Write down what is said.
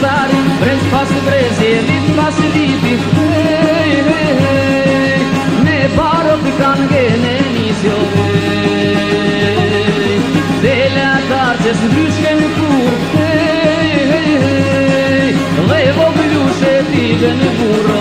cantare Brez pas brez e rit pas rit Hei, hei, hei Ne paro pi cange ne nisio Hei, hei, hei Dele a tarce së ndryshke në kur Hei, hei, hei Levo pëllushe tige në burë